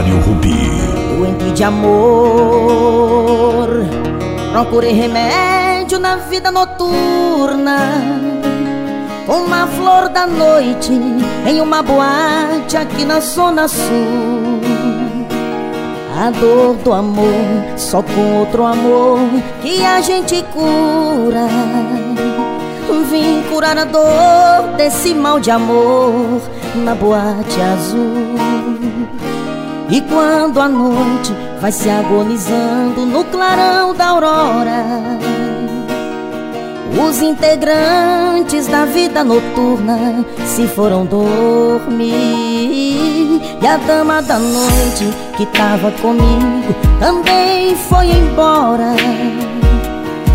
lendário Rubi. Doente de amor, procurei remédio na vida noturna. Uma flor da noite em uma boate aqui na Zona Sul. A dor do amor, só com outro amor que a gente cura. Vim curar a dor desse mal de amor na boate azul. E quando a noite vai se agonizando no clarão da aurora, os integrantes da vida noturna se foram dormir. E a dama da noite que tava comigo também foi embora.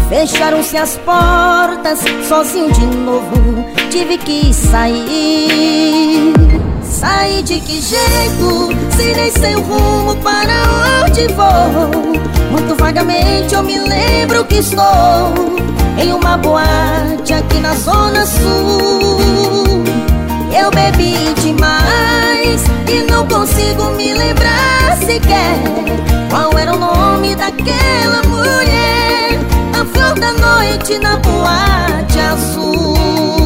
Fecharam-se as portas, sozinho de novo, tive que sair. Sair de que jeito, se nem sei o rumo para onde vou. Muito vagamente eu me lembro que estou em uma boate aqui na Zona Sul. Eu bebi demais e não consigo me lembrar sequer qual era o nome daquela mulher. A flor da noite na boate azul.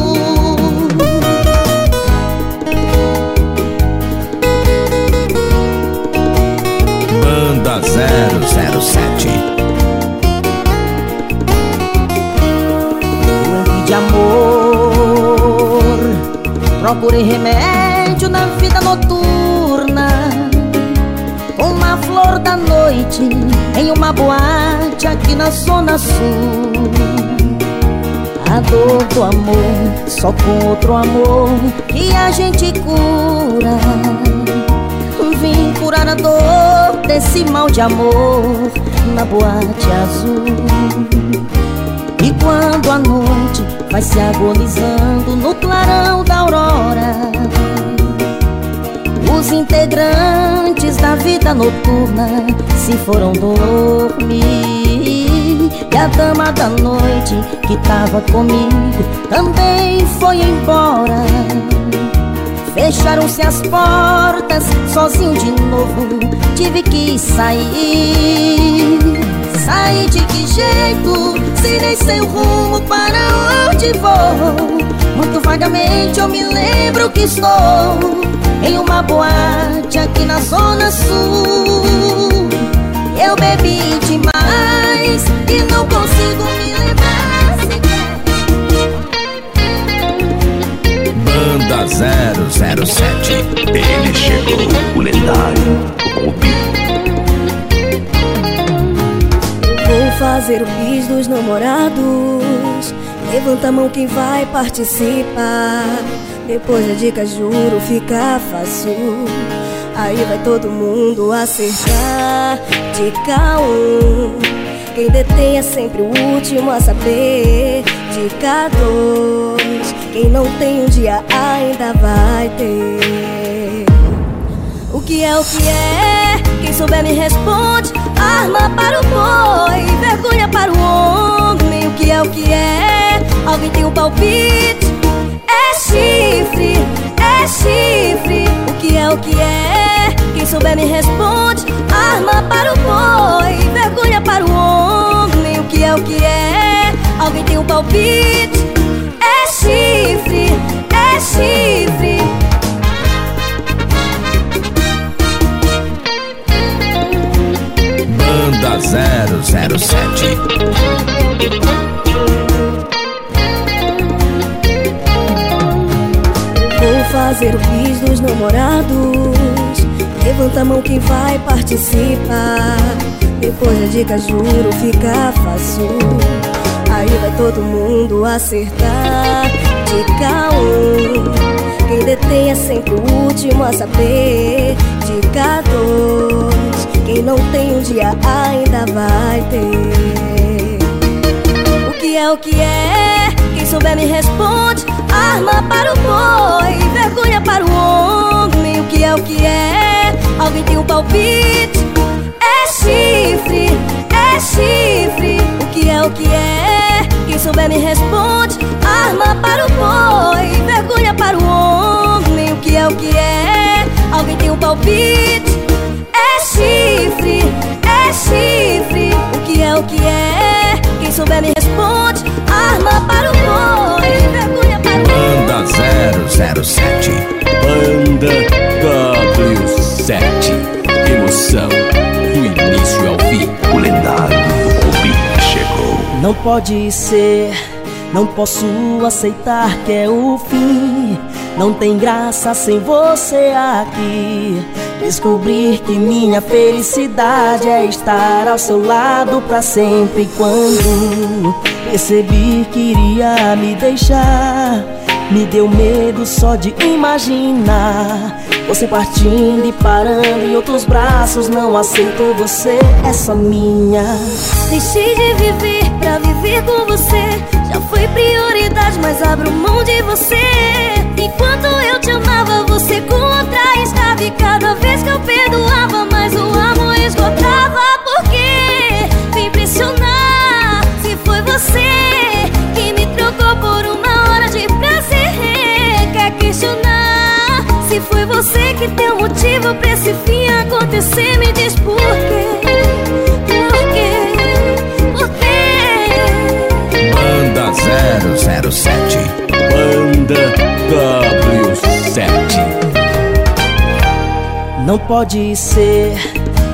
Banda 007. Doente de amor, procurei remédio na vida noturna. Uma flor da noite em uma boate aqui na Zona Sul. A dor do amor, só com outro amor que a gente cura. Vim curar a dor desse mal de amor na boate azul. E quando a noite vai se agonizando no clarão da aurora, os integrantes da vida noturna se foram dormir. E a dama da noite que tava comigo também foi embora. Fecharam-se as portas, sozinho de novo, tive que sair. Sair de que jeito, se nem sei o rumo para onde vou. Muito vagamente eu me lembro que estou em uma boate aqui na Zona Sul. Eu bebi demais e não consigo me lembrar 007. Ele chegou, o lendário Rubi. Vou fazer o bis dos namorados. Levanta a mão quem vai participar. Depois da dica, juro, fica fácil. Aí vai todo mundo acertar. Dica 1. Um. Quem detém é sempre o último a saber. Dica 2. Quem não tem um dia ainda vai ter. O que é o que é? Quem souber me responde. Arma para o boi, vergonha para o homem. O que é o que é? Alguém tem um palpite? É chifre, é chifre. O que é o que é? Quem souber me responde. Arma para o boi, vergonha para o homem. O que é o que é? Alguém tem um palpite? É chifre, é chifre. Banda 007. Vou fazer o bis dos namorados. Levanta a mão quem vai participar. Depois da dica, juro, fica fácil. Aí vai todo mundo acertar. Dica 1. Um. Quem detém é sempre o último a saber. Dica 2. Quem não tem um dia ainda vai ter. O que é o que é? Quem souber me responde. Arma para o boi, vergonha para o homem. O que é o que é? Alguém tem um palpite? É chifre, é chifre. O que é o que é? Quem souber me responde. Arma para o boi Vergonha para o homem. O que é o que é? Alguém tem um palpite? É chifre É chifre. O que é o que é? Quem souber me responde. Arma para o boi Vergonha para o homem. Banda 007 Banda W7 Emoção. Não pode ser, não posso aceitar que é o fim. Não tem graça sem você aqui. Descobrir que minha felicidade é estar ao seu lado pra sempre. Quando percebi que iria me deixar Me deu medo só de imaginar Você partindo e parando em outros braços. Não aceito você, só minha. Deixei de viver pra viver com você. Já foi prioridade, mas abro mão de você. Enquanto eu te amava, você com outra estava. E cada vez que eu perdoava, mais o amor esgotava. Por quê? Vem pressionar Se foi você que me trocou por uma Se foi você que deu motivo pra esse fim acontecer Me diz por quê Por quê? Por quê? Banda 007 Banda W7 Não pode ser,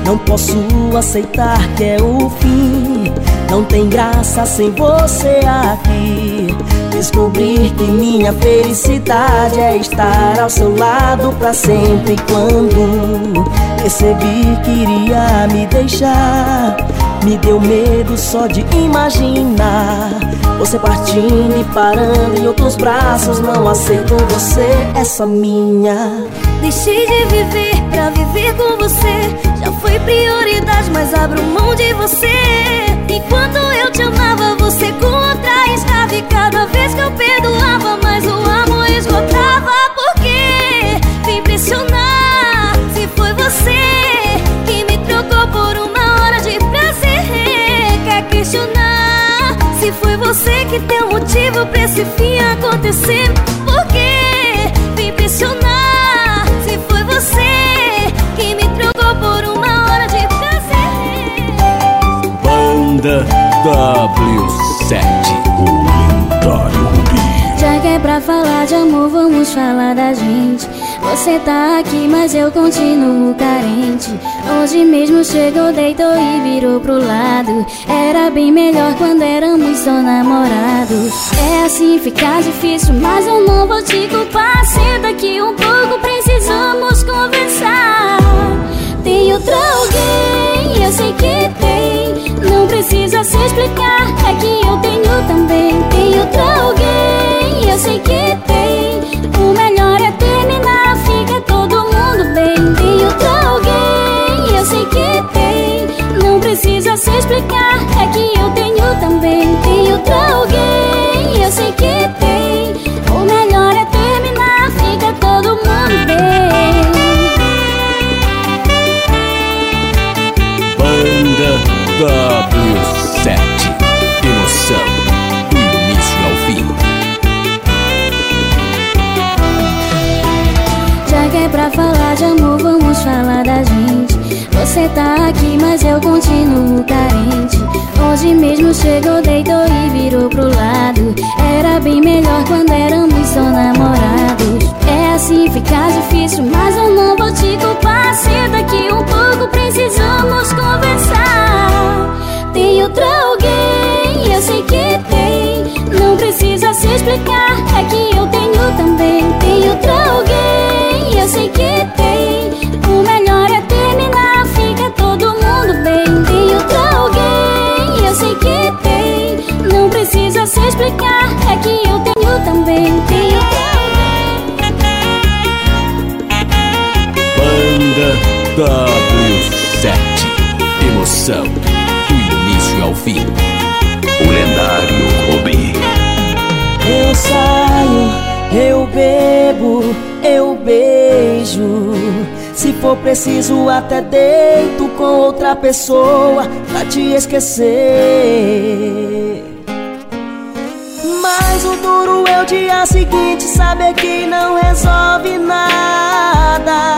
não posso aceitar que é o fim. Não tem graça sem você aqui. Descobrir que minha felicidade é estar ao seu lado pra sempre. Quando percebi que iria me deixar, me deu medo só de imaginar. Você partindo e parando em outros braços. Não aceito você, é só minha. Deixei de viver pra viver com você Já foi prioridade, mas abro mão de você Enquanto eu te amava, você com E cada vez que eu perdoava, mais o amor esgotava. Por quê? Vem pressionar Se foi você que me trocou por uma hora de prazer. Quer questionar Se foi você que deu motivo pra esse fim acontecer? Por quê? Vem pressionar se foi você que me trocou por uma hora de prazer. Banda W7 falar de amor, vamos falar da gente. Você tá aqui, mas eu continuo carente. Hoje mesmo chegou, deitou e virou pro lado. Era bem melhor quando éramos só namorados. É assim, fica difícil, mas eu não vou te culpar. Senta aqui um pouco, precisamos conversar. Tem outro alguém, eu sei que tem. Não precisa se explicar, é que eu tenho também. Tem outro alguém, eu sei que tem. O melhor é terminar, fica todo mundo bem. Tem outro alguém, eu sei que tem. Não precisa se explicar, é que eu tenho também. Tem outro alguém, chegou, deitou e virou pro lado. Era bem melhor quando éramos só namorados. É assim, fica difícil, mas eu não vou te culpar. Senta aqui um pouco, precisamos conversar. Tem outro alguém, eu sei que tem. Não precisa se explicar, é que eu tenho também. Tem outro alguém, eu sei que tem. W7 Emoção do início ao fim O lendário Rubi Eu saio, eu bebo, eu beijo. Se for preciso, até deito com outra pessoa pra te esquecer. Mas o duro é o dia seguinte, saber que não resolve nada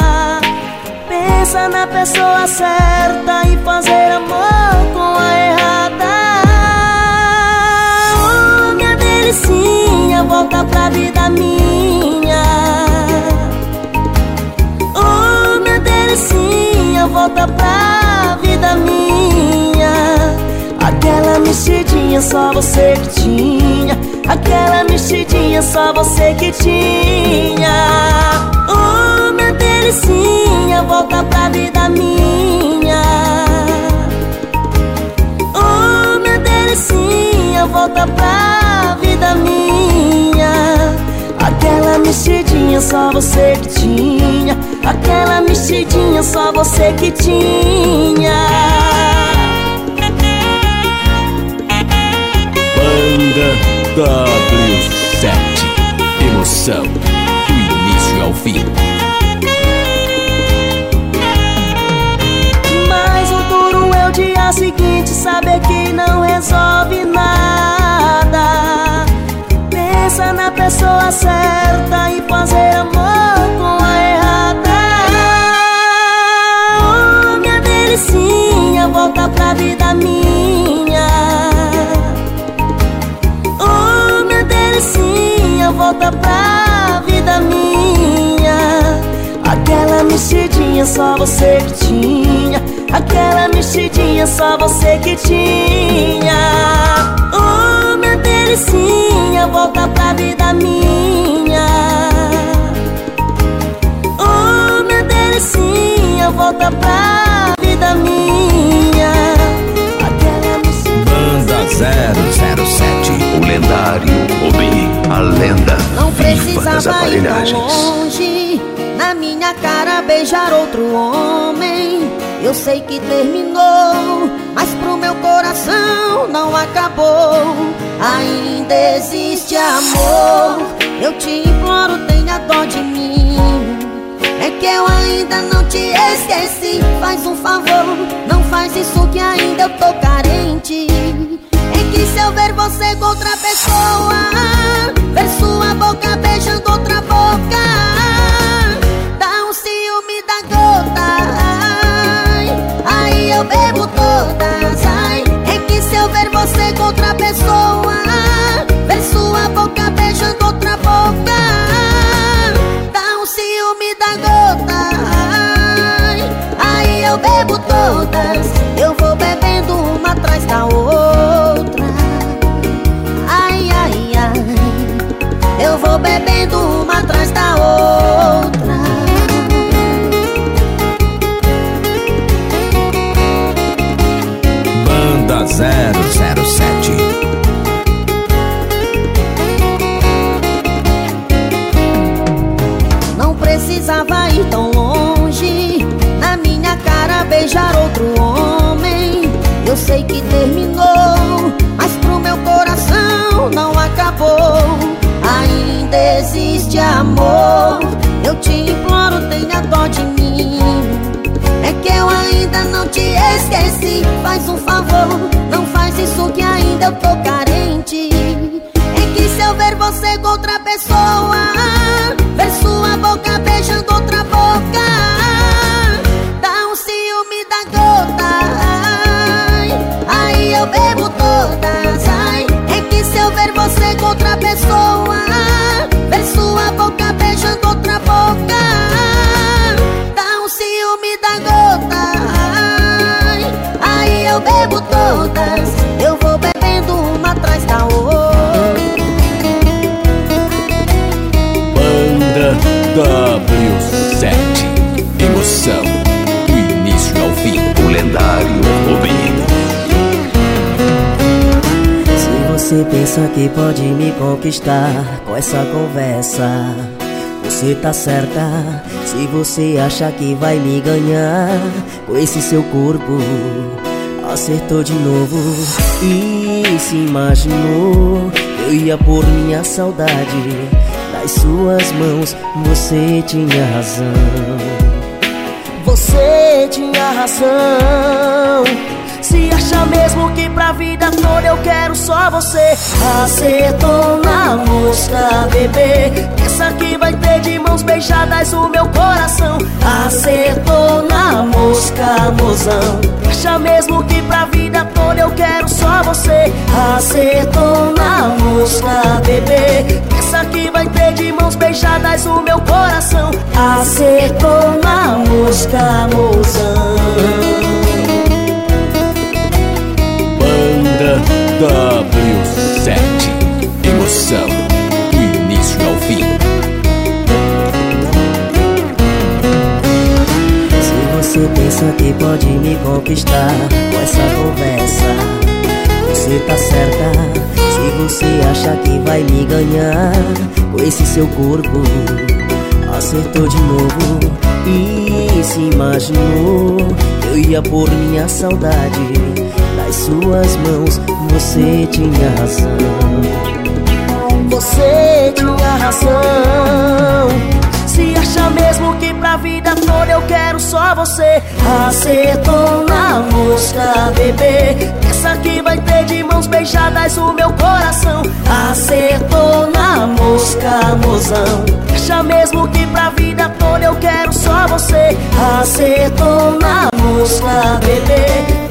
pensa na pessoa certa e fazer amor com a errada. Oh, minha delicinha, volta pra vida minha. Oh, minha delicinha, volta pra vida minha. Aquela mexidinha só você que tinha. Aquela mexidinha só você que tinha. Oh, volta pra vida minha. Aquela mexidinha só você que tinha. Aquela mexidinha só você que tinha. Banda W7 Emoção do início ao fim é o dia seguinte Saber que não resolve nada. Pensa na pessoa certa E fazer amor com a errada. Oh, minha delicinha Volta pra vida minha. Oh, minha delicinha Volta pra vida minha. Aquela mexidinha só você que tinha Aquela mexidinha só você que tinha. Oh, minha delicinha, volta pra vida minha. Oh, minha delicinha, volta pra vida minha. Banda 007 O lendário Obi A lenda. Não precisava ir tão longe Na minha cara beijar outro homem Eu sei que terminou Mas pro meu coração não acabou. Ainda existe amor. Eu te imploro, tenha dó de mim. É que eu ainda não te esqueci. Faz um favor, não faz isso que ainda eu tô carente. É que se eu ver você com outra pessoa Ver sua boca beijando outra boca bebo todas pensa que pode me conquistar com essa conversa, você tá certa. Se você acha que vai me ganhar com esse seu corpo, acertou de novo. E se imaginou eu ia pôr minha saudade nas suas mãos. Você tinha razão. Você tinha razão. Se acha mesmo que pra vida toda eu quero só você Acertou na mosca, bebê. Pensa que vai ter de mãos beijadas o meu coração. Acertou na mosca, mozão. Acha mesmo que pra vida toda eu quero só você Acertou na mosca, bebê. Pensa que vai ter de mãos beijadas o meu coração. Acertou na mosca, mozão W7 Emoção do início ao fim. Se você pensa que pode me conquistar com essa conversa, você tá certa. Se você acha que vai me ganhar com esse seu corpo, acertou de novo e se imaginou que eu ia pôr minha saudade nas suas mãos você tinha razão. Você tinha razão. Se acha mesmo que pra vida toda eu quero só você Acertou na mosca, bebê. Pensa que vai ter de mãos beijadas o meu coração. Acertou na mosca, mozão. Acha mesmo que pra vida toda eu quero só você Acertou na mosca, bebê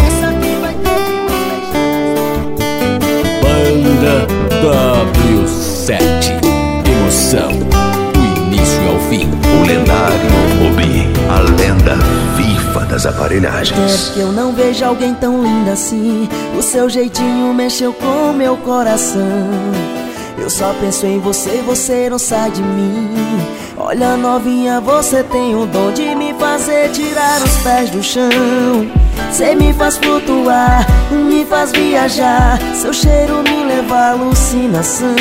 W7 Emoção Do início ao fim. O lendário Rubi, a lenda viva das aparelhagens. É que eu não vejo alguém tão linda assim? O seu jeitinho mexeu com meu coração. Eu só penso em você e você não sai de mim. Olha novinha, você tem o dom de me fazer tirar os pés do chão Você me faz flutuar, me faz viajar. Seu cheiro me leva à alucinação.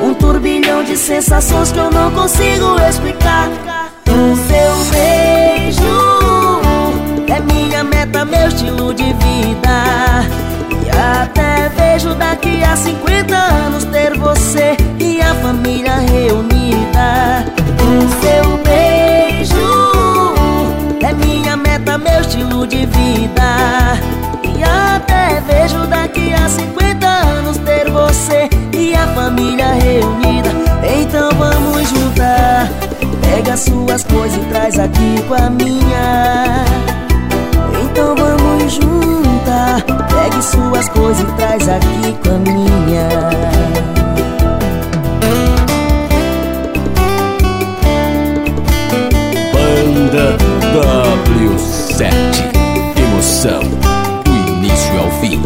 Um turbilhão de sensações que eu não consigo explicar. O seu beijo é minha meta, meu estilo de vida. E até vejo daqui a 50 anos ter você e a família reunida. O seu beijo estilo de vida. E até vejo daqui a 50 anos ter você e a família reunida. Então vamos juntar. Pega suas coisas e traz aqui com a minha. Então vamos juntar. Pegue suas coisas e traz aqui com a minha. Banda W7 Emoção Do início ao fim.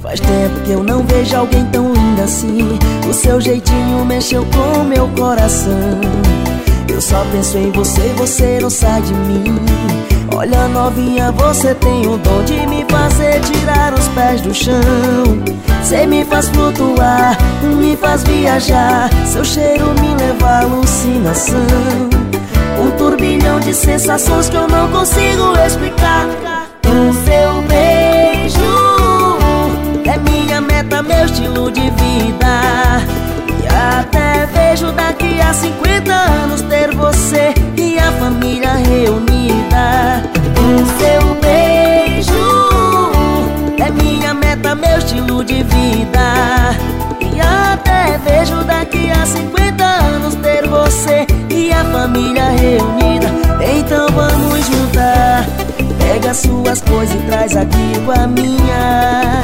Faz tempo que eu não vejo alguém tão linda assim. O seu jeitinho mexeu com meu coração. Eu só penso em você, você não sai de mim. Olha novinha, você tem o dom de me fazer tirar os pés do chão. Você me faz flutuar, me faz viajar. Seu cheiro me leva à alucinação Um turbilhão de sensações que eu não consigo explicar. O seu beijo é minha meta, meu estilo de vida. E até vejo daqui a 50 anos ter você e a família reunida. O seu beijo é minha meta, meu estilo de vida. E até vejo daqui a 50 família reunida. Então vamos juntar. Pega suas coisas e traz aqui com a minha.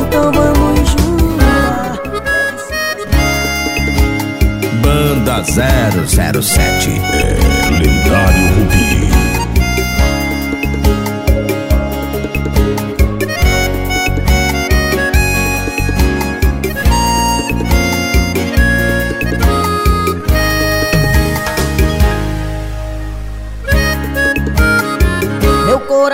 Então vamos juntar. Banda 007 É lendário Rubi.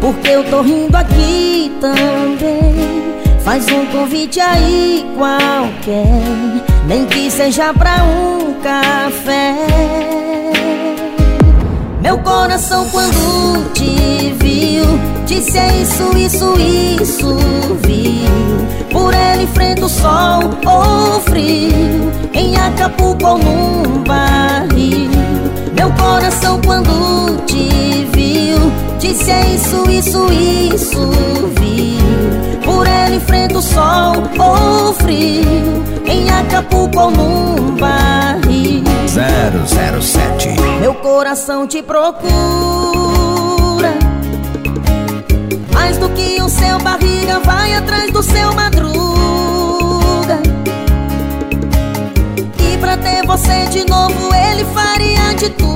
Porque eu tô rindo aqui também. Faz um convite aí qualquer Nem que seja pra um café. Meu coração quando te viu Disse é isso, isso, isso viu? Por ele enfrenta o sol ou frio Em Acapulco ou num barril. Meu coração quando te viu Disse é isso, isso, isso viu? Por ele enfrento o sol ou frio. Em Acapulco ou num barril. 007 Meu coração te procura. Mais do que o seu barriga Vai atrás do seu madruga. E pra ter você de novo Ele faria de tudo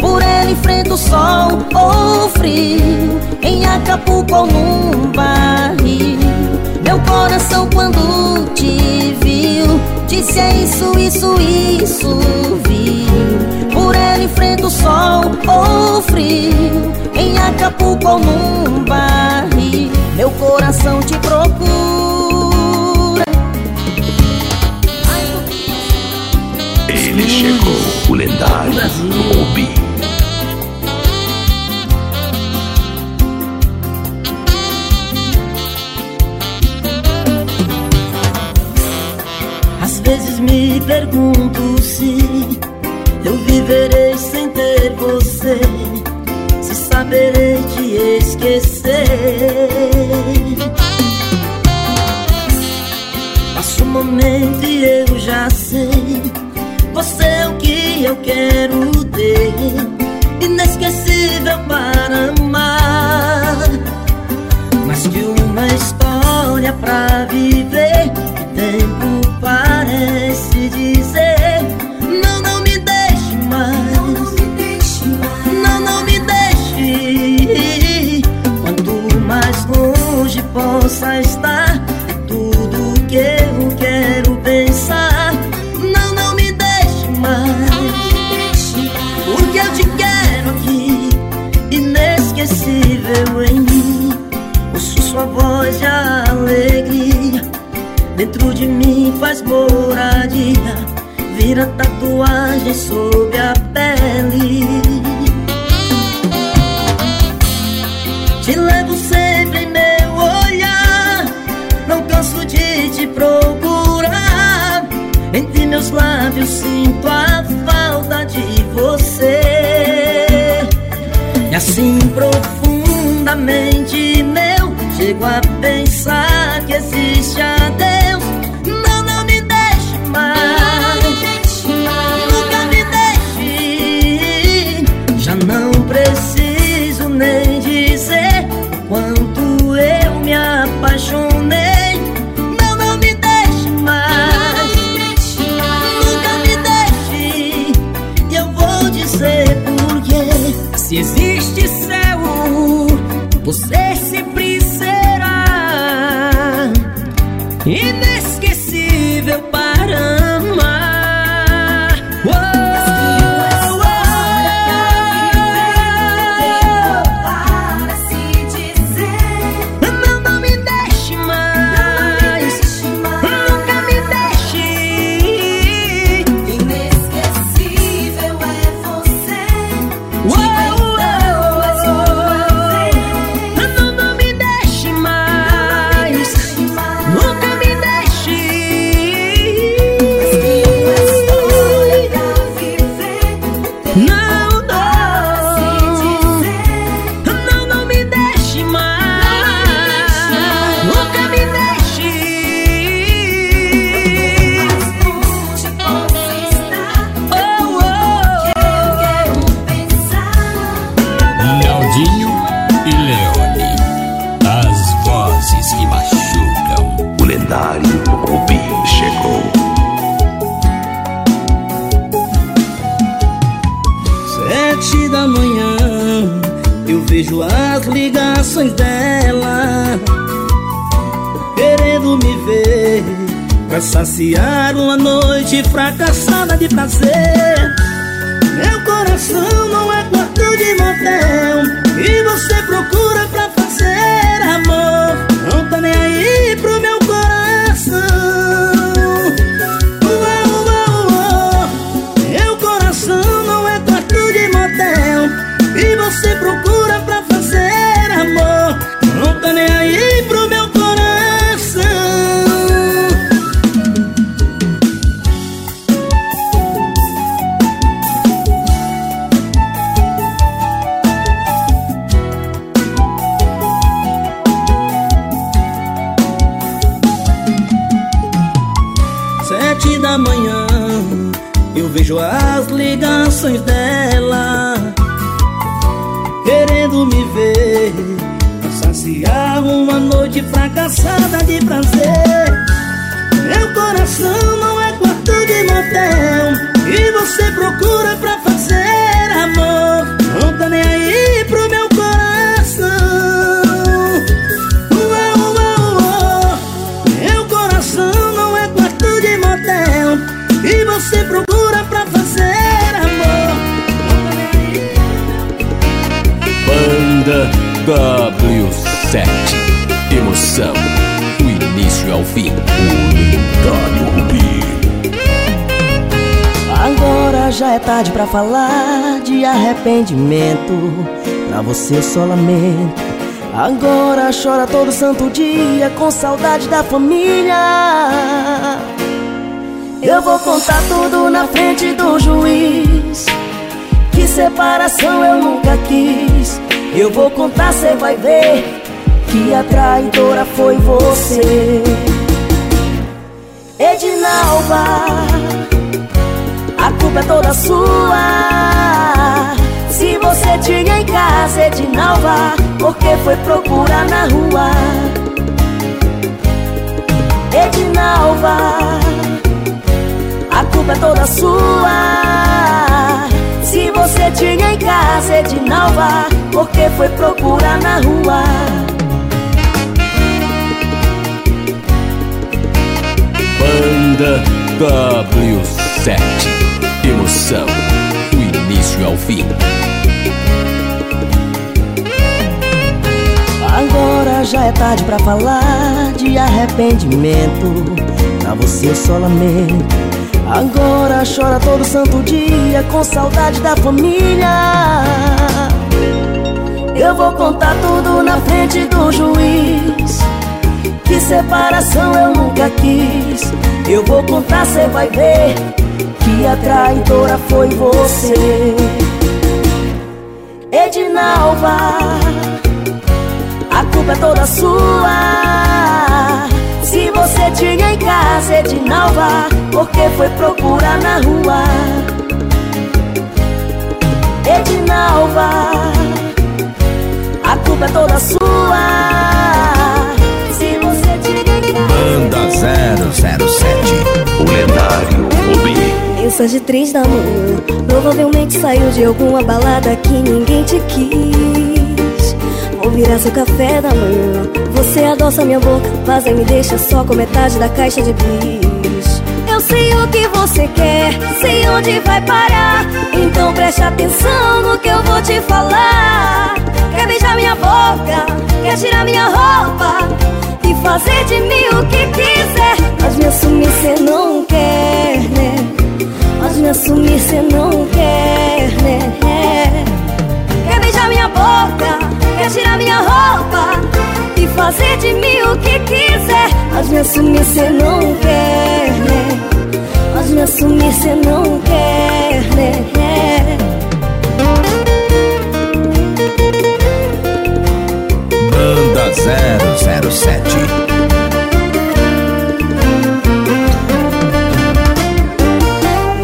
Por ele enfrenta o sol ou frio. Em Acapulco ou num barril Meu coração quando te viu Disse é isso, isso, isso, viu. Por ele enfrenta o sol ou frio. Em Acapulco ou num barril Meu coração te procura. Ele chegou, o lendário Rubi. Vezes me pergunto se eu viverei sem ter você, se saberei te esquecer. Passa um momento e eu já sei, você é o que eu quero ter, inesquecível para amar. Mais que uma história pra viver possa estar. Tudo que eu quero pensar. Não, não me deixe mais. Porque eu te quero aqui. Inesquecível em mim. Ouço sua voz de alegria. Dentro de mim faz moradia. Vira tatuagem sob a pele. Te levo meus lábios sinto a falta de você. E assim profundamente meu Chego a pensar que existe a Deus Pra saciar uma noite fracassada de prazer. Meu coração não é quarto de motel E você procura pra fazer amor. Não tá nem aí. Fracassada de prazer. Meu coração não é quarto de motel E você procura pra fazer amor. Não tá nem aí pro meu coração. Ué, ué, ué. Meu coração não é quarto de motel E você procura pra fazer amor. Tá Banda W7 Emoção do início ao fim O lendário Rubi Agora já é tarde pra falar de arrependimento. Pra você eu só lamento. Agora chora todo santo dia com saudade da família. Eu vou contar tudo na frente do juiz. Que separação eu nunca quis. Eu vou contar, cê vai ver que a traidora foi você. Edinalva. A culpa é toda sua Se você tinha em casa Edinalva Por que foi procurar na rua? Edinalva A culpa é toda sua Se você tinha em casa Edinalva Por que foi procurar na rua? Banda W7 Emoção do início ao fim Agora já é tarde pra falar de arrependimento. Pra você eu só lamento. Agora chora todo santo dia com saudade da família. Eu vou contar tudo na frente do juiz. Que separação eu nunca quis. Eu vou contar, cê vai ver que a traidora foi você. Edinalva. A culpa é toda sua Se você tinha em casa Edinalva Por que foi procurar na rua? Edinalva A culpa é toda sua Banda 007 O lendário Rubi. Mensagem três da manhã. Provavelmente saiu de alguma balada que ninguém te quis. Vou virar seu café da manhã. Você adoça minha boca Mas aí me deixa só com metade da caixa de bis. Eu sei o que você quer Sei onde vai parar. Então preste atenção no que eu vou te falar. Quer beijar minha boca Quer tirar minha roupa E fazer de mim o que quiser Mas me assumir cê não quer, né? Mas me assumir cê não quer, né? Quer beijar minha boca, quer tirar minha roupa E fazer de mim o que quiser Mas me assumir cê não quer, né? Mas me assumir cê não quer, né? 007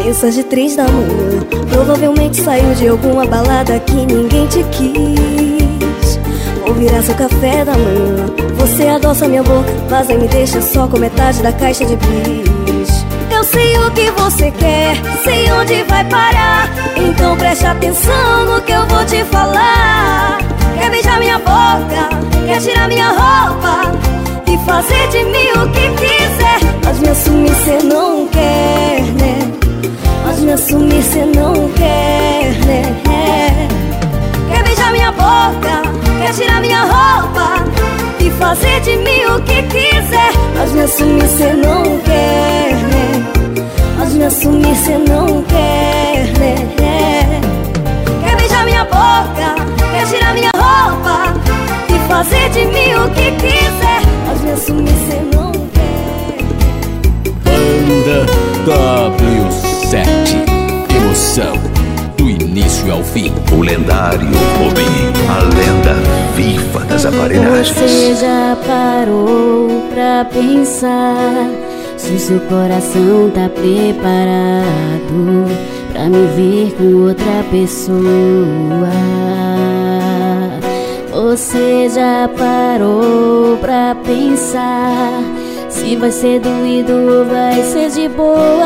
Mensagem três da manhã. Provavelmente saiu de alguma balada que ninguém te quis. Vou virar seu café da manhã. Você adoça minha boca Mas aí me deixa só com metade da caixa de bis. Eu sei o que você quer Sei onde vai parar. Então preste atenção no que eu vou te falar. Quer beijar minha boca Quer tirar minha roupa E fazer de mim o que quiser Mas me assumir cê não quer, né? Mas me assumir cê não quer, né? Quer beijar minha boca, quer tirar minha roupa E fazer de mim o que quiser Mas me assumir cê não quer, né? Mas me assumir cê não quer, né? Quer beijar minha boca, quer tirar minha roupa fazer de mim o que quiser. Mas me assumir cê não quer. Banda W7 Emoção do início ao fim. O lendário Rubi A lenda viva das aparelhagens. Você já parou pra pensar se o seu coração tá preparado pra me ver com outra pessoa. Você já parou pra pensar se vai ser doído ou vai ser de boa?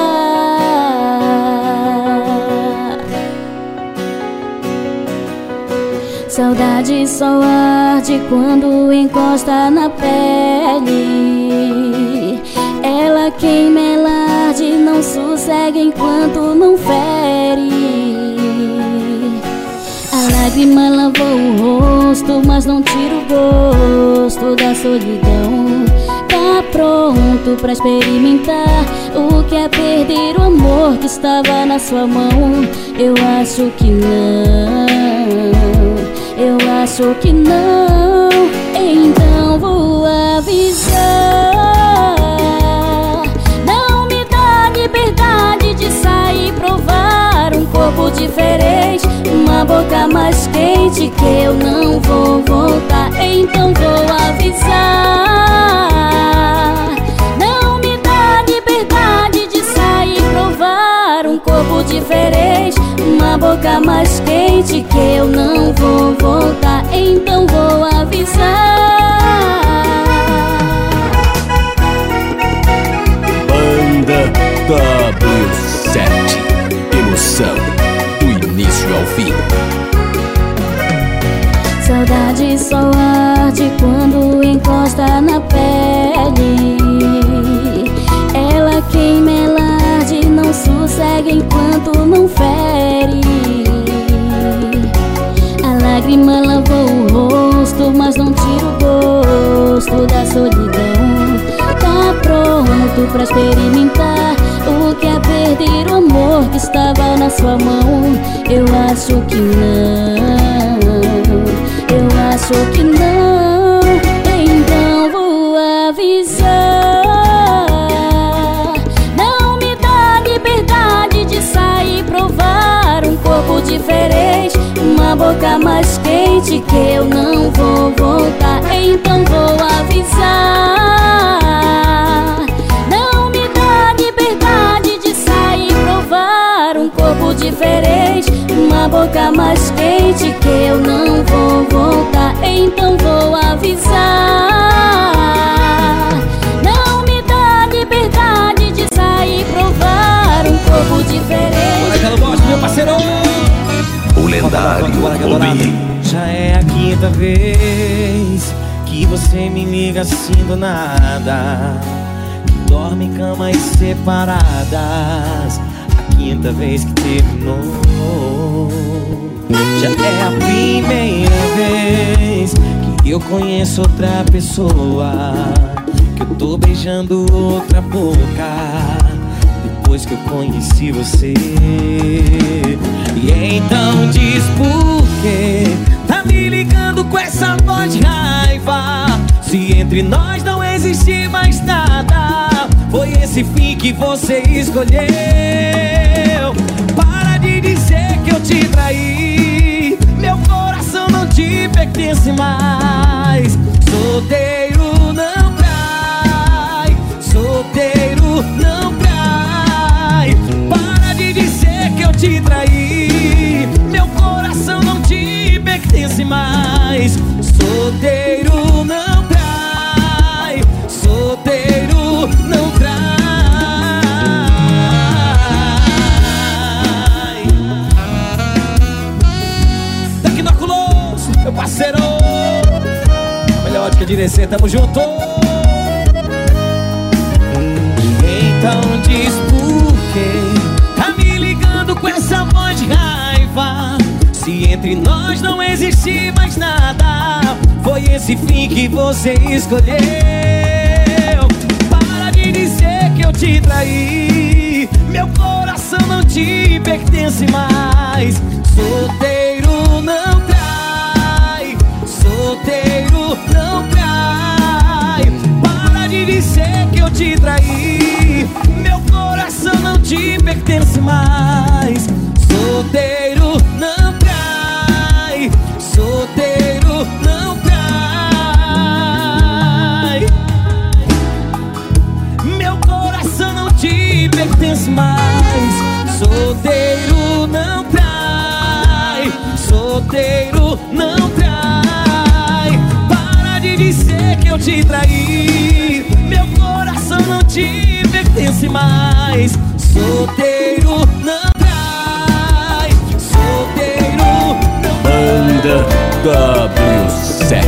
Saudade só arde quando encosta na pele Ela queima, ela arde, não sossega enquanto não fere A lágrima lavou o rosto, mas não tira o gosto da solidão. Tá pronto pra experimentar o que é perder o amor que estava na sua mão. Eu acho que não eu acho que não, então vou avisar. Corpo diferente, uma boca mais quente que eu não vou voltar. Então vou avisar. Não me dá liberdade de sair provar um corpo diferente uma boca mais quente que eu não vou voltar, então vou avisar. Fim. Saudade só arde quando encosta na pele. Ela queima, ela arde, não sossega enquanto não fere. A lágrima lavou o rosto, mas não tira o gosto da solidão. Tá pronto pra experimentar o que é o amor que estava na sua mão. Eu acho que não, eu acho que não. Então vou avisar. Não me dá liberdade de sair provar um corpo diferente, uma boca mais quente que eu não vou voltar. Então vou avisar. Diferente, uma boca mais quente que eu não vou voltar. Então vou avisar. Não me dá liberdade de sair provar um corpo diferente. Meu parceiro! O lendário Obi. Já é a quinta vez que você me liga assim do nada. Dorme em camas separadas. A quinta vez que terminou. Já é a primeira vez que eu conheço outra pessoa. Que eu tô beijando outra boca depois que eu conheci você. E então diz por quê? Tá me ligando com essa voz de raiva. Se entre nós não existe mais nada, foi esse fim que você escolheu. Para de dizer que eu te traí. Meu coração não te pertence mais. Solteiro não trai. Solteiro não trai. Para de dizer que eu te traí. Meu coração não te pertence mais. Solteiro não DC, tamo junto. Então diz por quê. Tá me ligando com essa voz de raiva. Se entre nós não existe mais nada Foi esse fim que você escolheu. Para de dizer que eu te traí. Meu coração não te pertence mais. Solteiro não trai. Solteiro não trai dizer que eu te traí Meu coração não te pertence mais Solteiro não trai Solteiro não trai Meu coração pertence mais. Solteiro não trai, solteiro não trai. Para de dizer que eu te traí. Não te pertence mais. Solteiro não trai, solteiro não Banda W7.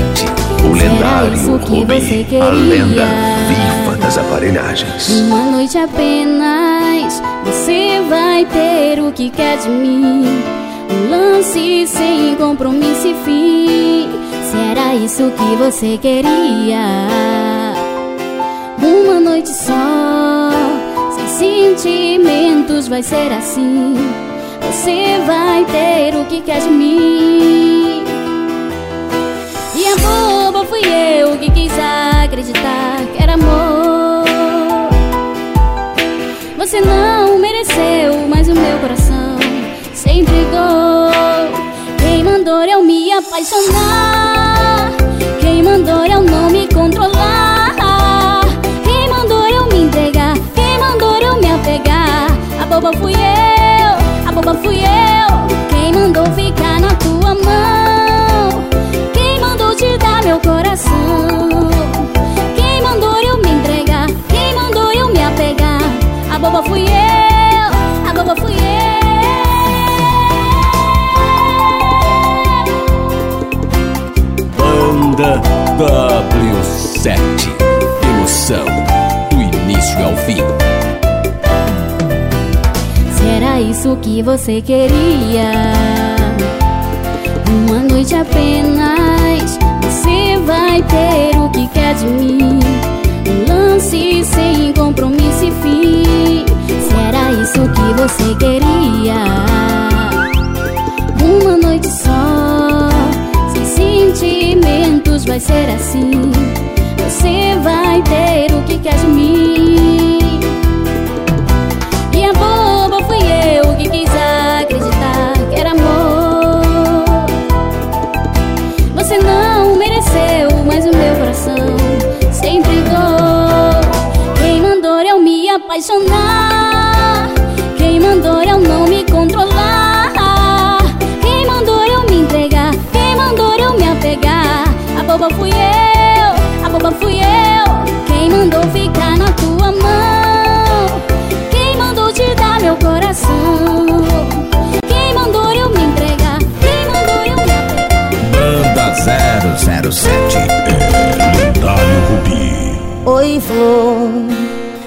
O lendário isso que Rubi, você a lenda queria? viva das aparelhagens. Uma noite apenas, você vai ter o que quer de mim. Um lance sem compromisso e fim. Se era isso que você queria. Uma noite só, sem sentimentos, vai ser assim. Você vai ter o que quer de mim. E a boba fui eu que quis acreditar que era amor. Você não mereceu, mas o meu coração sempre brigou. Quem mandou eu me apaixonar? Fui eu, a boba fui eu. Quem mandou ficar na tua mão? Quem mandou te dar meu coração? Quem mandou eu me entregar? Quem mandou eu me apegar? A boba fui eu, a boba fui eu. Banda W7. Emoção do início ao fim. Isso que você queria. Uma noite apenas Você vai ter o que quer de mim. Um lance sem compromisso e fim. Se era isso que você queria? Uma noite só Sem sentimentos vai ser assim. Você vai ter o que quer de mim apaixonar? Quem mandou eu não me controlar? Quem mandou eu me entregar? Quem mandou eu me apegar? A boba fui eu, a boba fui eu. Quem mandou ficar na tua mão? Quem mandou te dar meu coração? Quem mandou eu me entregar? Quem mandou eu me apegar? Banda 007. É lendário Rubi. Oi, flor.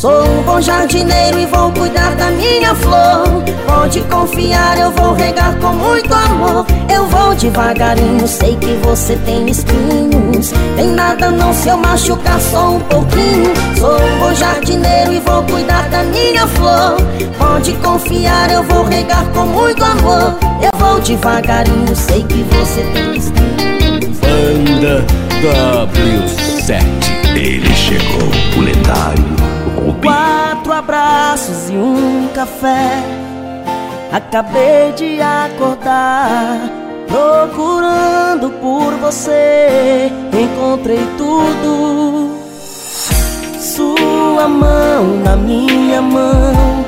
Sou um bom jardineiro e vou cuidar da minha flor. Pode confiar, eu vou regar com muito amor. Eu vou devagarinho, sei que você tem espinhos. Tem nada não se eu machucar só um pouquinho. Sou um bom jardineiro e vou cuidar da minha flor. Pode confiar, eu vou regar com muito amor. Eu vou devagarinho, sei que você tem espinhos. Banda W7. Ele chegou, o lendário. Quatro abraços e um café. Acabei de acordar, procurando por você. Encontrei tudo. Sua mão na minha mão.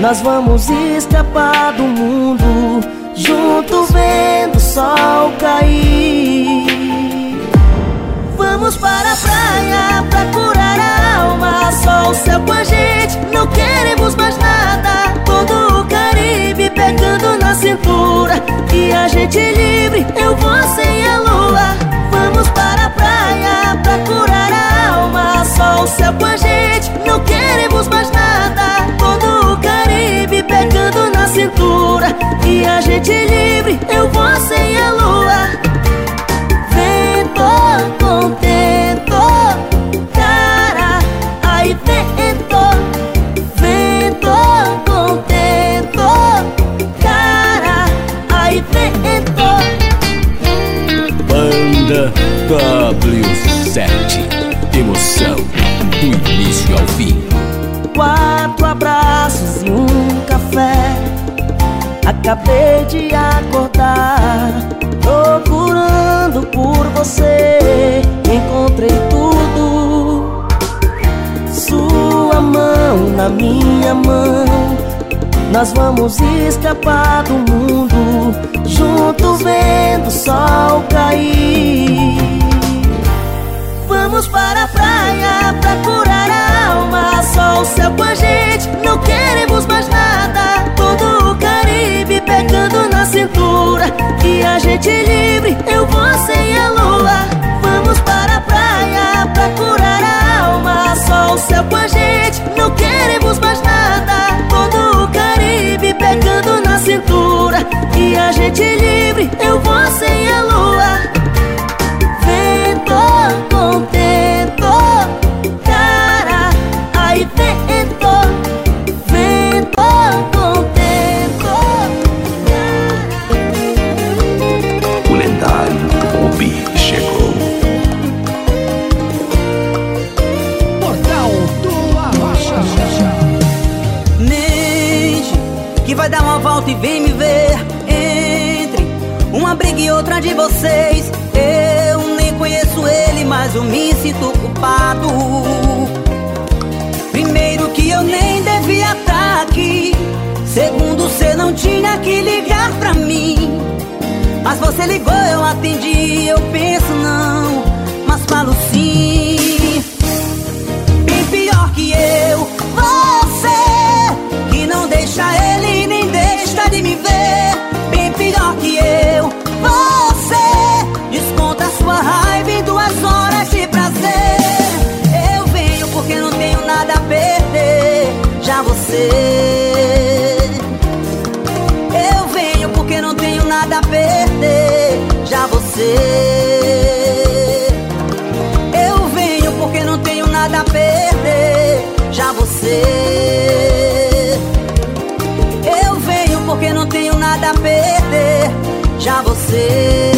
Nós vamos escapar do mundo, junto vendo o sol cair. Vamos para a praia pra alma. Só o céu com a gente, não queremos mais nada. Todo o Caribe pegando na cintura. E a gente livre, eu, você e a lua. Vamos para a praia pra curar a alma. Só o céu com a gente, não queremos mais nada. Todo o Caribe pegando na cintura. E a gente livre, eu, você e a lua. Acabei de acordar, procurando por você. Encontrei tudo. Sua mão na minha mão. Nós vamos escapar do mundo, junto vendo o sol cair. Vamos para a praia pra curar a alma. Só o céu com a gente, não queremos cintura. E a gente livre, eu, você e a lua. Vamos para a praia pra curar a alma. Só o céu com a gente, não queremos mais nada. Todo o Caribe pegando na cintura. E a gente livre, eu, você e a lua. Que ligar pra mim. Mas você ligou, eu atendi, eu penso não Mas falo sim. Bem pior que eu, você Que não deixa ele eu venho porque não tenho nada a perder. Já você. Eu venho porque não tenho nada a perder. Já você.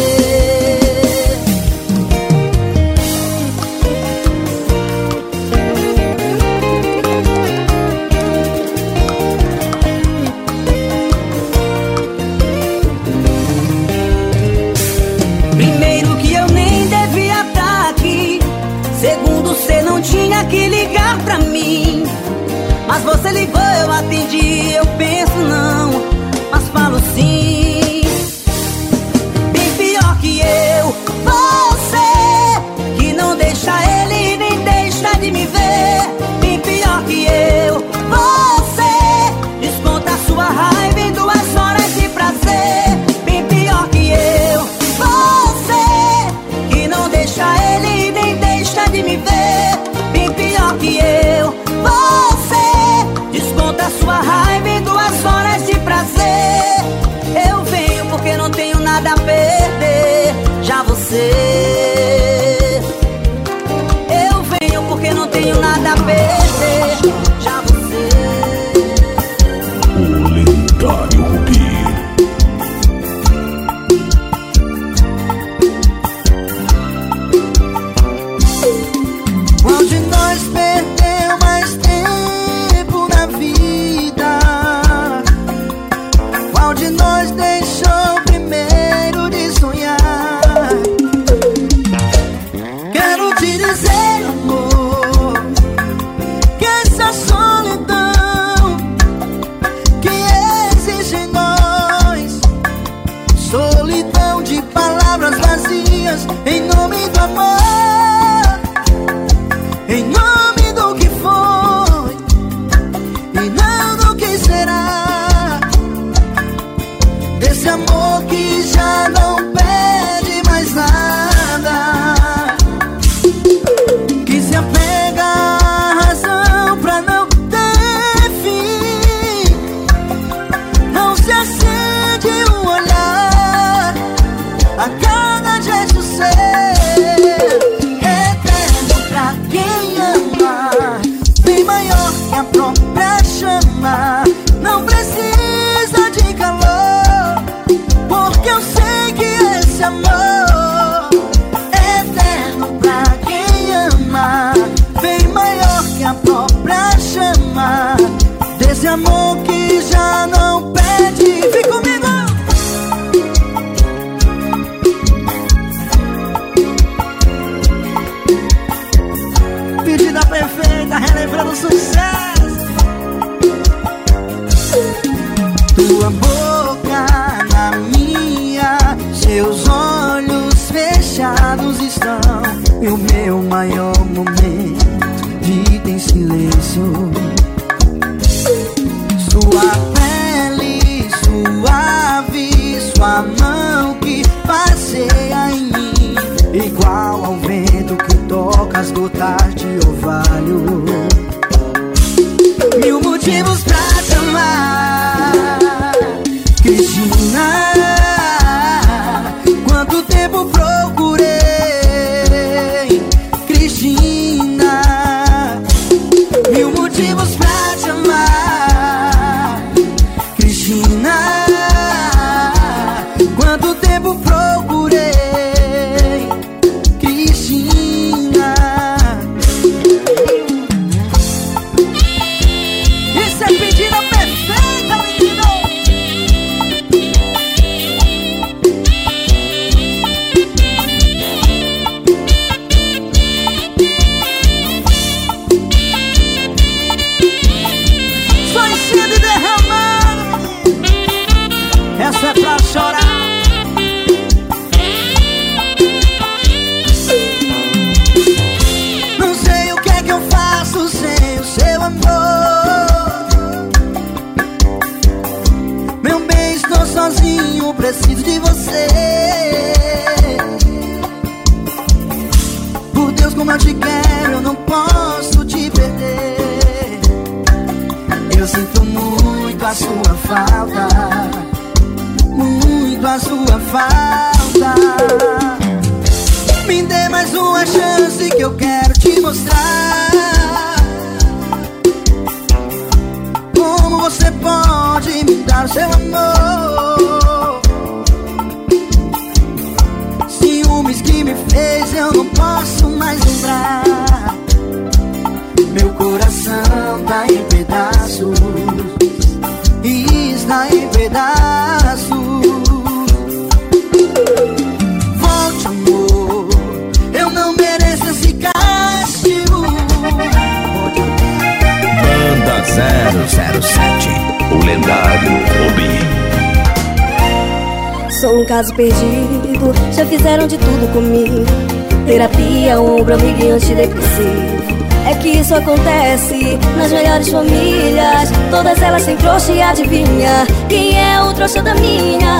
Elas têm trouxa e adivinha quem é o trouxa da minha.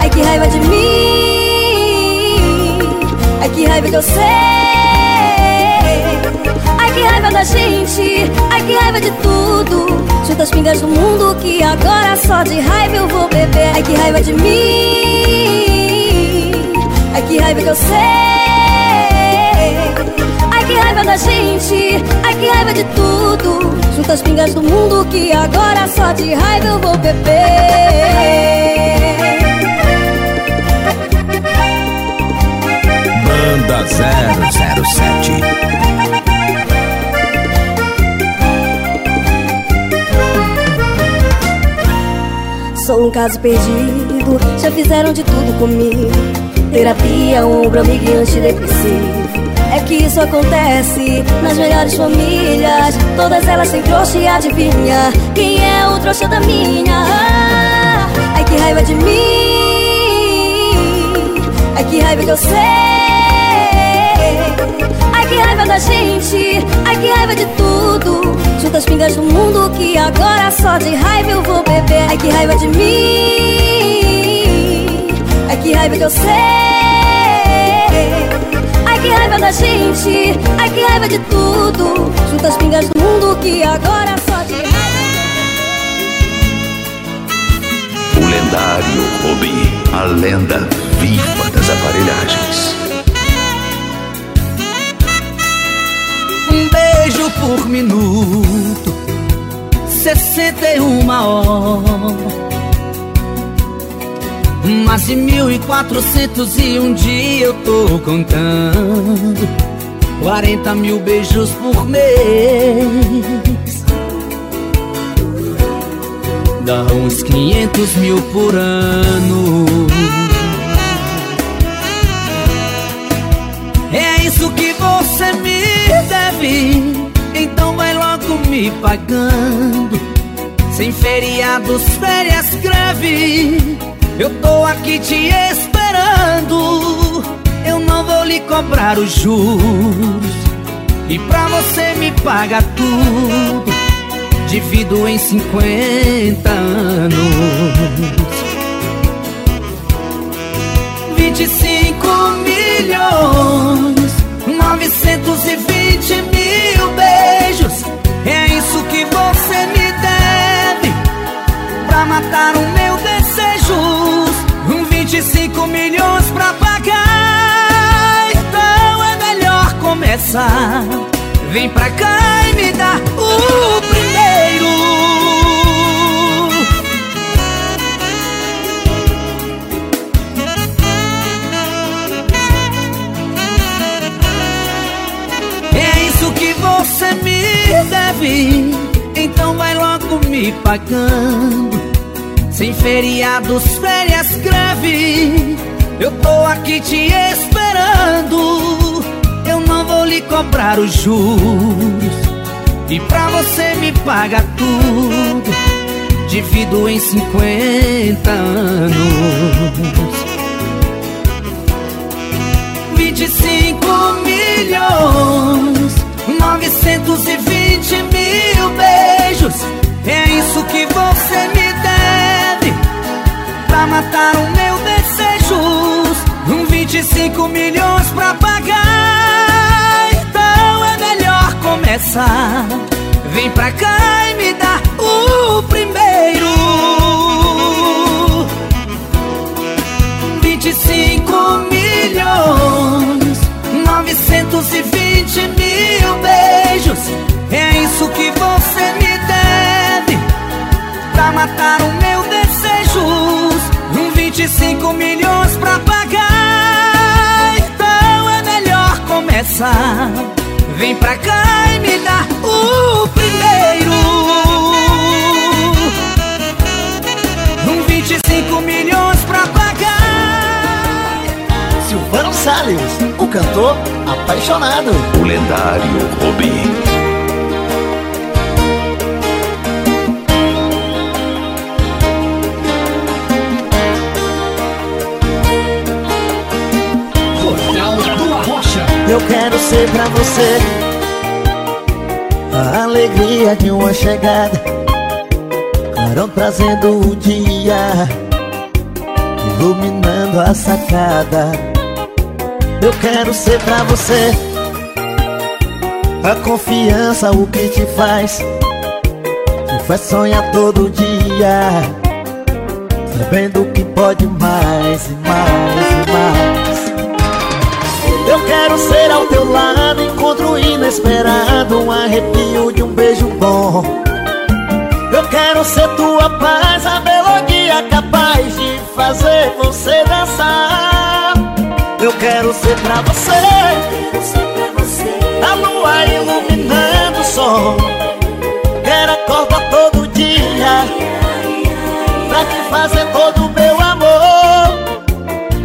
Ai que raiva de mim, ai que raiva eu sei. Ai que raiva da gente, ai que raiva de tudo. Junta as pingas do mundo que agora só de raiva eu vou beber. Ai que raiva de mim, ai que raiva que eu sei. Ai que raiva da gente, ai que raiva de tudo. Junta as pingas do mundo que agora só de raiva eu vou beber. Banda 007. Sou um caso perdido, já fizeram de tudo comigo. Terapia, ombro, amigo e antidepressivo. Que isso acontece nas melhores famílias. Todas elas têm trouxa e adivinha quem é o trouxa da minha. Ai que raiva de mim, ai que raiva que eu sei. Ai que raiva da gente, ai que raiva de tudo. Junta as pingas do mundo que agora só de raiva eu vou beber. Ai que raiva de mim, ai que raiva que eu sei. Ai que raiva da gente, ai que raiva de tudo. Junta as pingas do mundo que agora só de raiva. O lendário Rubi, a lenda viva das aparelhagens. Um beijo por minuto, 61 horas. Mais de mil e quatrocentos e um dia eu tô contando 40 mil beijos por mês dá uns 500 mil por ano. É isso que você me deve, então vai logo me pagando. Sem feriados, férias, greve, eu tô aqui te esperando. Eu não vou lhe cobrar os juros, e pra você me paga tudo. Divido em 50 anos. 25 milhões. 920 mil beijos. É isso que você me deve. Pra matar o começar Vem pra cá e me dá o primeiro. É isso que você me deve Então vai logo me pagando. Sem feriados, férias, greve Eu tô aqui te esperando lhe cobrar os juros. E pra você me paga tudo Divido em 50 anos. 25 milhões 920 mil beijos. É isso que você me deve Pra matar o meu desejo. 25 milhões pra pagar começar Vem pra cá e me dá o primeiro. 25 milhões 920 mil beijos. É isso que você me deve Pra matar o meu desejo. 25 milhões pra pagar. Então é melhor começar Vem pra cá e me dá o primeiro 25 milhões pra pagar Silvano Salles, o cantor apaixonado. O lendário Robin. Eu quero ser pra você a alegria de uma chegada, clarão trazendo o dia, iluminando a sacada. Eu quero ser pra você a confiança, o que te faz, te faz sonhar todo dia, sabendo que pode mais e mais e mais. Quero ser ao teu lado, encontro inesperado, um arrepio de um beijo bom. Eu quero ser tua paz, a melodia capaz de fazer você dançar. Eu quero ser pra você, a lua iluminando o sol. Quero acordar todo dia pra te fazer todo o meu amor.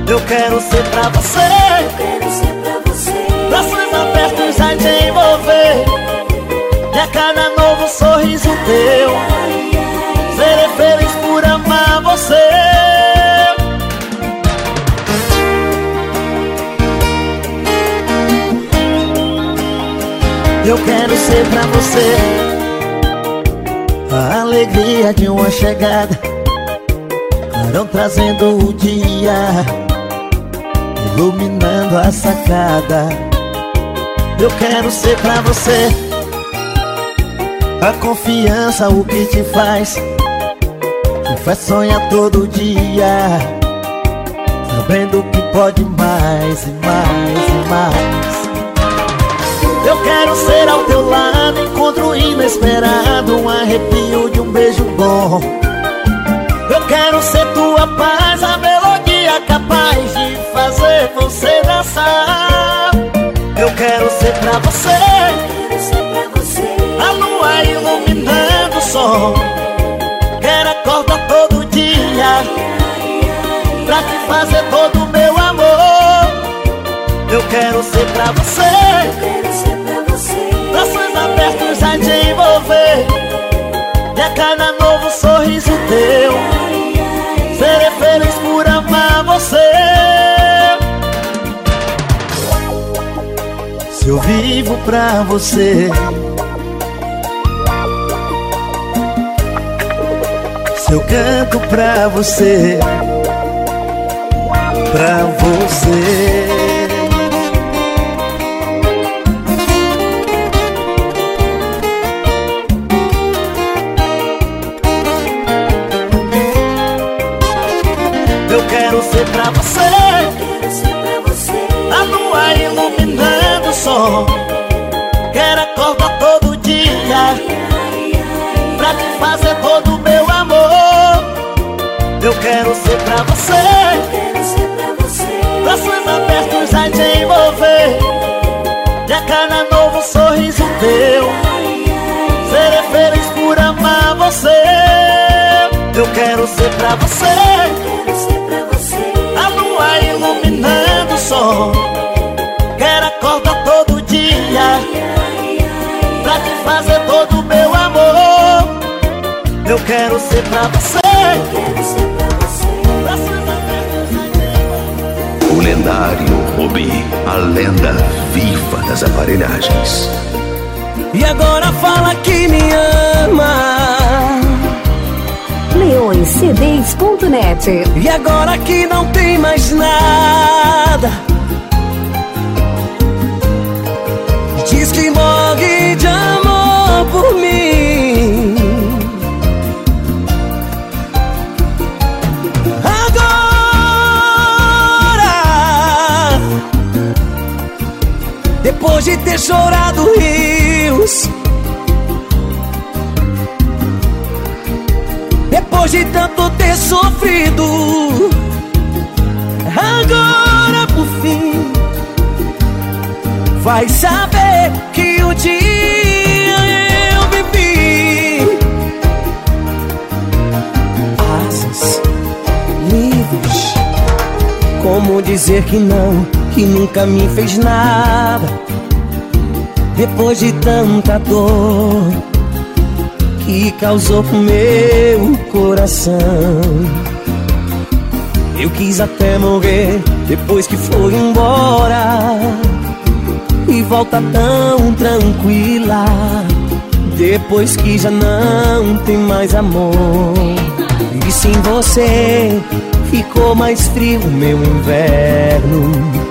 Eu quero ser pra você. Te envolver. E a cada novo sorriso teu Serei feliz por amar você. Eu quero ser pra você A alegria de uma chegada. Clarão trazendo o dia Iluminando a sacada Eu quero ser pra você. A confiança, o que te faz. Te faz sonhar todo dia. Sabendo que pode mais e mais e mais. Eu quero ser ao teu lado Encontro inesperado Um arrepio de um beijo bom. Eu quero ser tua paz A melodia capaz de fazer você dançar dizer pra você. Quero pra você A lua iluminando o sol. Quero acordar todo dia Pra te fazer todo o meu amor. Eu quero ser pra você. Eu vivo pra você. Se eu canto pra você. Pra você. Eu quero ser pra você a te envolver. E a cada novo sorriso teu Serei feliz por amar você. Eu quero ser pra você A lua iluminando o sol. Quero acordar todo dia Pra te fazer todo o meu amor. Eu quero ser pra você lendário Rubi, a lenda viva das aparelhagens. E agora fala que me ama. Leõescds.net E agora que não tem mais nada. Diz que morre Depois de ter chorado rios. Depois de tanto ter sofrido. Agora por fim Vai saber que um dia eu vivi. Asas livres. Como dizer que não Que nunca me fez nada Depois de tanta dor que causou pro meu coração. Eu quis até morrer depois que foi embora. E volta tão tranquila depois que já não tem mais amor. E sem você ficou mais frio meu inverno.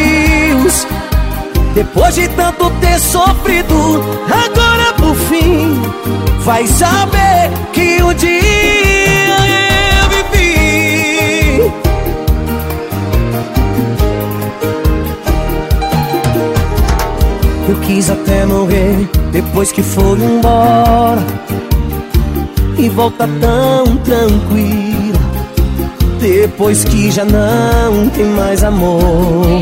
Depois de tanto ter sofrido Agora por fim Vai saber que um dia eu vivi. Eu quis até morrer depois que foi embora. E volta tão tranquila Depois que já não tem mais amor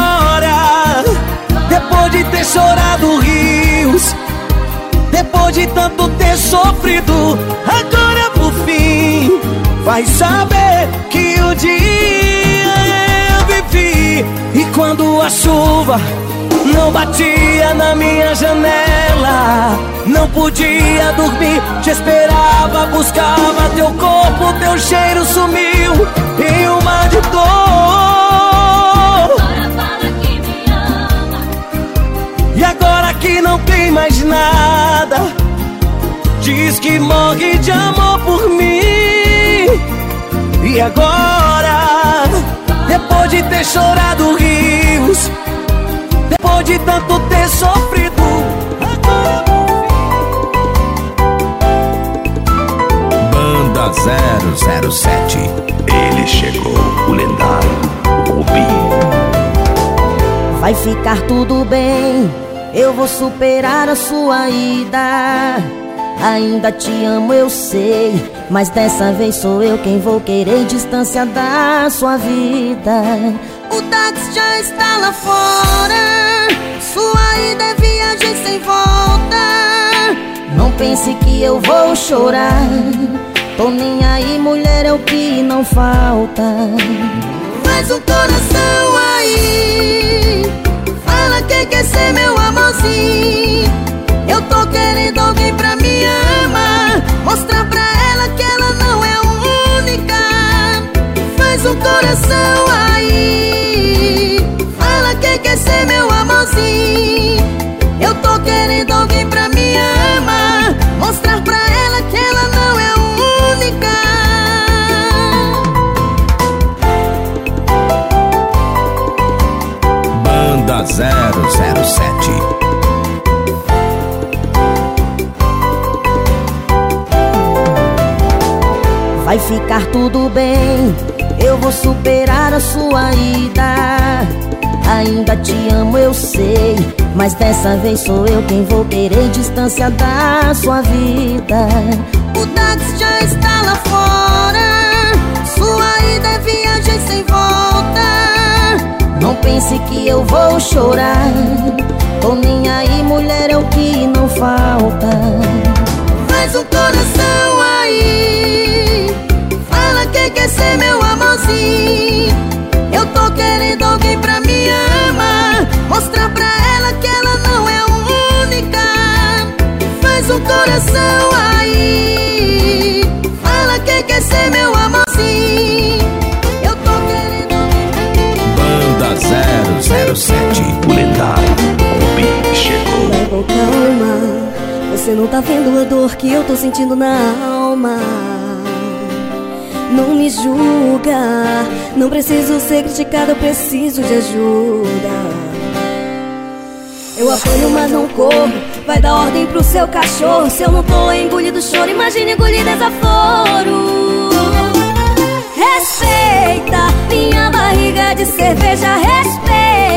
ter chorado rios depois de tanto ter sofrido, agora por fim vai saber que o dia eu vivi. E quando a chuva não batia na minha janela, não podia dormir, te esperava, buscava teu corpo, teu cheiro sumiu em um mar de dor. agora que não tem mais nada. Diz que morre de amor por mim. E agora, depois de ter chorado rios, depois de tanto ter sofrido. Banda 007. Ele chegou, o lendário Rubinho. Vai ficar tudo bem eu vou superar a sua ida. Ainda te amo, eu sei, mas dessa vez sou eu quem vou querer distância da sua vida. O táxi já está lá fora, sua ida é viagem sem volta. Não pense que eu vou chorar, tô nem aí, mulher, é o que não falta. Faz o coração aí, fala que quer ser meu amorzinho. Eu tô querendo alguém pra me amar Mostrar pra ela que ela não é única Faz um coração aí Fala que quer ser meu amorzinho Eu tô querendo alguém pra me amar Mostrar pra ela 007. Vai ficar tudo bem, eu vou superar a sua ida. Ainda te amo, eu sei, mas dessa vez sou eu quem vou querer distância da sua vida. O táxi já está lá fora, sua ida é viagem sem volta. Não pense que eu vou chorar, tô nem aí, mulher, é o que não falta. Faz um coração aí. Fala que quer ser meu amorzinho. Eu tô querendo alguém pra me amar. Mostrar pra ela que ela não é única. Faz um coração aí. Fala que quer ser meu amorzinho 007. O lendário Rubi chegou. Vai com calma Você não tá vendo a dor que eu tô sentindo na alma Não me julga Não preciso ser criticado, eu preciso de ajuda Eu apanho, mas não corro Vai dar ordem pro seu cachorro Se eu não tô engolindo choro Imagine engolir desaforo Respeita minha barriga de cerveja, respeita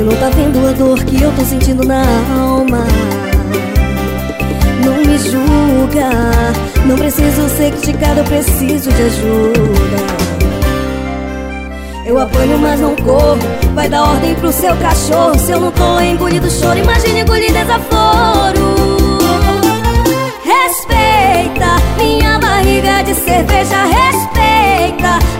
Você não tá vendo a dor que eu tô sentindo na alma. Não me julga Não preciso ser criticado, eu preciso de ajuda. Eu apanho, mas não corro Vai dar ordem pro seu cachorro. Se eu não tô engolindo choro Imagine engolir desaforo Respeita minha barriga de cerveja Respeita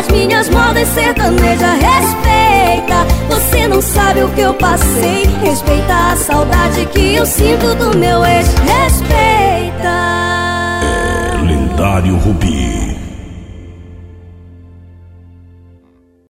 as minhas modas sertaneja Respeita, você não sabe o que eu passei. Respeita a saudade que eu sinto do meu ex. Respeita. Lendário Rubi.